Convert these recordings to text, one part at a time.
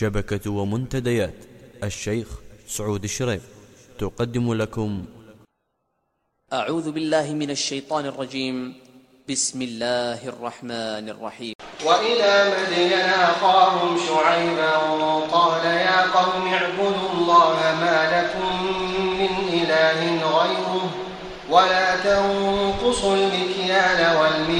شبكة ومنتديات. الشيخ سعود الشريف. تقدم لكم. أعوذ بالله من الشيطان الرجيم. بسم الله الرحمن الرحيم. وإلى مدين أخاهم شعيبا قال يا قوم اعبدوا الله ما لكم من إله غيره ولا تنقصوا المكيال والميزان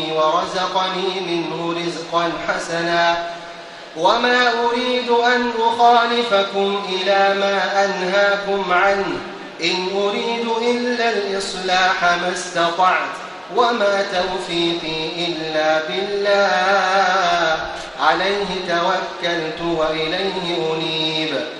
ربي ورزقني منه رزقا حسنا. وما أريد أن أخالفكم إلى ما أنهاكم عنه. إن أريد إلا الإصلاح ما استطعت. وما توفيقي إلا بالله. عليه توكلت وإليه أنيب.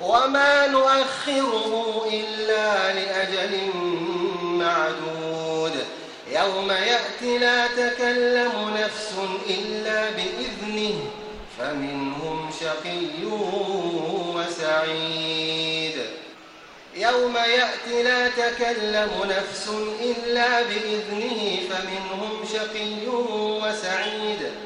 وما نؤخره إلا لأجل معدود. يوم يأتي لا تكلم نفس إلا بإذنه فمنهم شقي وسعيد. يوم يأتي لا تكلم نفس إلا بإذنه فمنهم شقي وسعيد.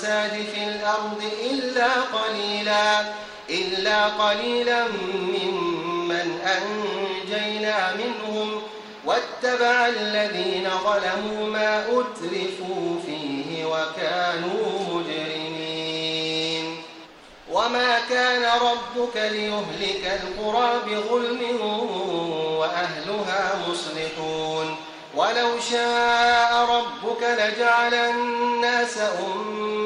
الفساد في الأرض إلا قليلا إلا قليلا ممن أنجينا منهم. واتبع الذين ظلموا ما أترفوا فيه وكانوا مجرمين. وما كان ربك ليهلك القرى بظلم وأهلها مصلحون. ولو شاء ربك لجعل الناس أمة